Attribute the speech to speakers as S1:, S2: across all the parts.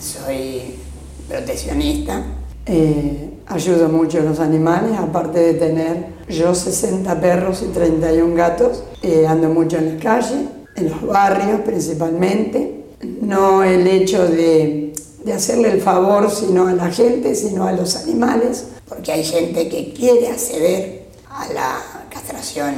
S1: soy proteccionista, eh, ayudo mucho a los animales, aparte de tener yo 60 perros y 31 gatos, eh, ando mucho en la calle, en los barrios principalmente, no el hecho de, de hacerle el favor sino a la gente, sino a los animales, porque hay gente que quiere acceder a la castración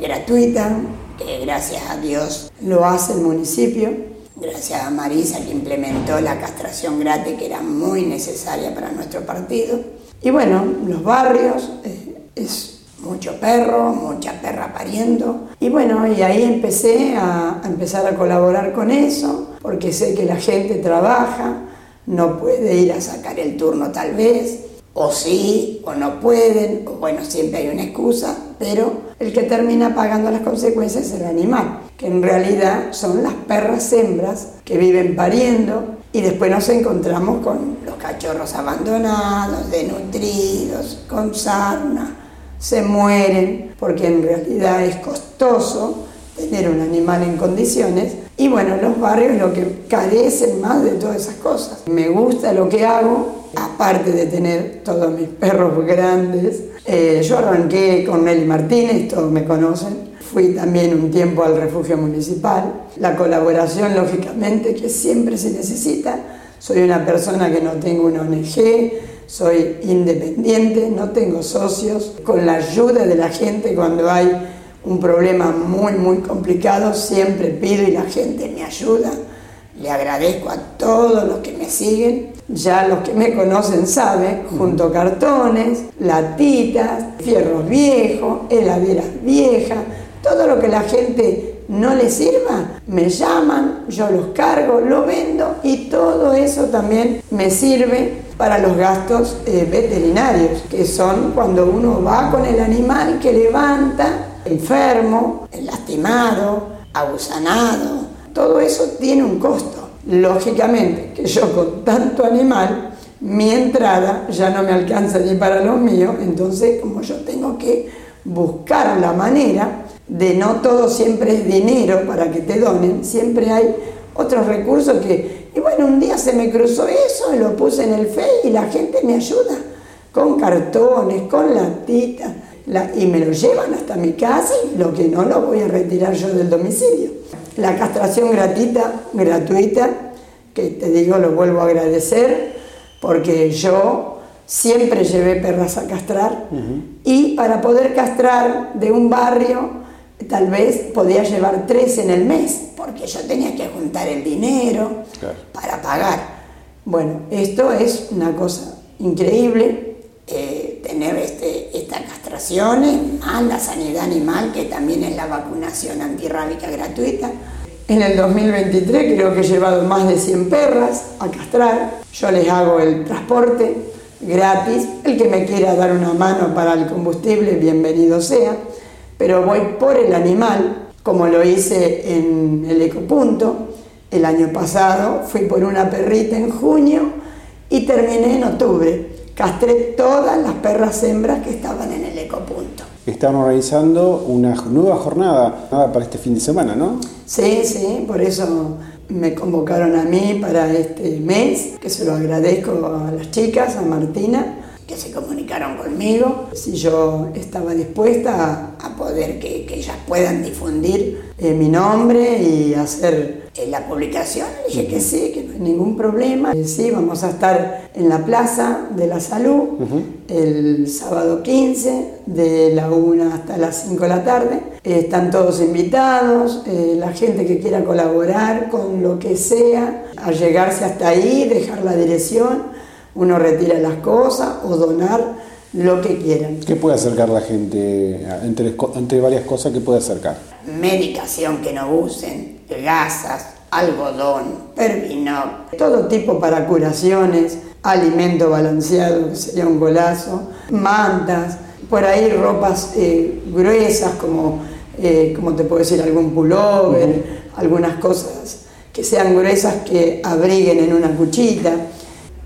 S1: gratuita, que gracias a Dios lo hace el municipio gracias a Marisa que implementó la castración gratis que era muy necesaria para nuestro partido. Y bueno, los barrios, eh, es mucho perro, mucha perra pariendo. Y bueno, y ahí empecé a, a, empezar a colaborar con eso, porque sé que la gente trabaja, no puede ir a sacar el turno tal vez, o sí, o no pueden, o bueno, siempre hay una excusa, pero el que termina pagando las consecuencias es el animal, que en realidad son las perras hembras que viven pariendo y después nos encontramos con los cachorros abandonados, denutridos, con sarna, se mueren porque en realidad es costoso tener un animal en condiciones y bueno, los barrios lo que carecen más de todas esas cosas. Me gusta lo que hago, aparte de tener todos mis perros grandes, eh, yo arranqué con Nelly Martínez, todos me conocen. Fui también un tiempo al refugio municipal. La colaboración, lógicamente, que siempre se necesita. Soy una persona que no tengo una ONG, soy independiente, no tengo socios. Con la ayuda de la gente cuando hay un problema muy, muy complicado, siempre pido y la gente me ayuda. Le agradezco a todos los que me siguen. Ya los que me conocen saben, junto cartones, latitas, fierros viejos, heladeras viejas, todo lo que la gente no le sirva, me llaman, yo los cargo, lo vendo y todo eso también me sirve para los gastos eh, veterinarios, que son cuando uno va con el animal que levanta, enfermo, lastimado, abusanado, todo eso tiene un costo. Lógicamente que yo con tanto animal, mi entrada ya no me alcanza ni para los míos, entonces como yo tengo que buscar la manera de no todo siempre es dinero para que te donen, siempre hay otros recursos que, y bueno, un día se me cruzó eso, lo puse en el Face y la gente me ayuda con cartones, con latitas, y me lo llevan hasta mi casa y lo que no lo voy a retirar yo del domicilio. La castración gratuita, gratuita, que te digo, lo vuelvo a agradecer, porque yo siempre llevé perras a castrar y para poder castrar de un barrio, tal vez podía llevar tres en el mes, porque yo tenía que juntar el dinero para pagar. Bueno, esto es una cosa increíble, eh, tener este, estas castraciones, más la sanidad animal, que también es la vacunación antirrábica gratuita. En el 2023 creo que he llevado más de 100 perras a castrar. Yo les hago el transporte gratis. El que me quiera dar una mano para el combustible, bienvenido sea. Pero voy por el animal, como lo hice en el ecopunto. El año pasado fui por una perrita en junio y terminé en octubre castré todas las perras hembras que estaban en el ecopunto.
S2: Están organizando una nueva jornada para este fin de semana, ¿no?
S1: Sí, sí, por eso me convocaron a mí para este mes, que se lo agradezco a las chicas, a Martina, que se comunicaron conmigo, si yo estaba dispuesta a, poder que, ellas puedan difundir eh, mi nombre y hacer en la publicación dije que sí, que ningún problema. Eh, sí, vamos a estar en la Plaza de la Salud el sábado 15 de la 1 hasta las 5 de la tarde. Eh, están todos invitados, eh, la gente que quiera colaborar con lo que sea, a llegarse hasta ahí, dejar la dirección, uno retira las cosas o donar lo que quieran.
S2: ¿Qué puede acercar la gente entre, entre varias cosas que puede acercar?
S1: Medicación que no usen, gasas, algodón, pervinoc, todo tipo para curaciones, alimento balanceado, que sería un golazo, mantas, por ahí ropas eh, gruesas como, eh, como te puedo decir, algún pullover, algunas cosas que sean gruesas que abriguen en una cuchita.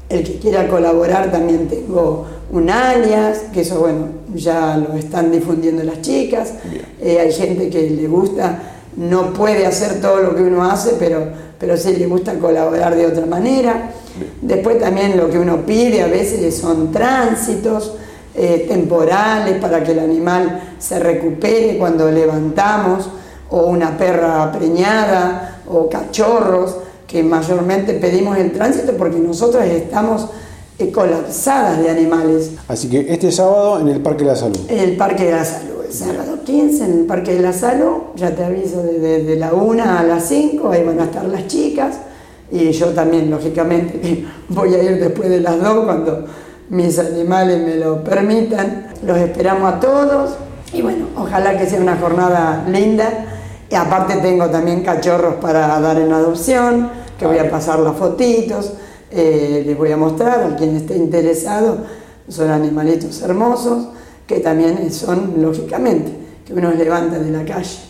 S1: El que quiera colaborar también tengo un alias, que eso bueno, ya lo están difundiendo las chicas. Eh, hay gente que le gusta no puede hacer todo lo que uno hace, pero, pero sí le gusta colaborar de otra manera. Después también lo que uno pide a veces son tránsitos eh, temporales para que el animal se recupere cuando levantamos, o una perra preñada, o cachorros, que mayormente pedimos el tránsito porque nosotros estamos eh, colapsadas de animales.
S2: Así que este sábado en el Parque de la Salud.
S1: En el Parque de la Salud, sábado 15 en el Parque de la Salud, ya te aviso desde la 1 a las 5, ahí van a estar las chicas y yo también, lógicamente, voy a ir después de las 2 cuando mis animales me lo permitan. Los esperamos a todos y bueno, ojalá que sea una jornada linda. Y aparte tengo también cachorros para dar en adopción, que voy a pasar las fotitos, eh, les voy a mostrar a quien esté interesado. Son animalitos hermosos que también son, lógicamente, que uno levanta de la calle.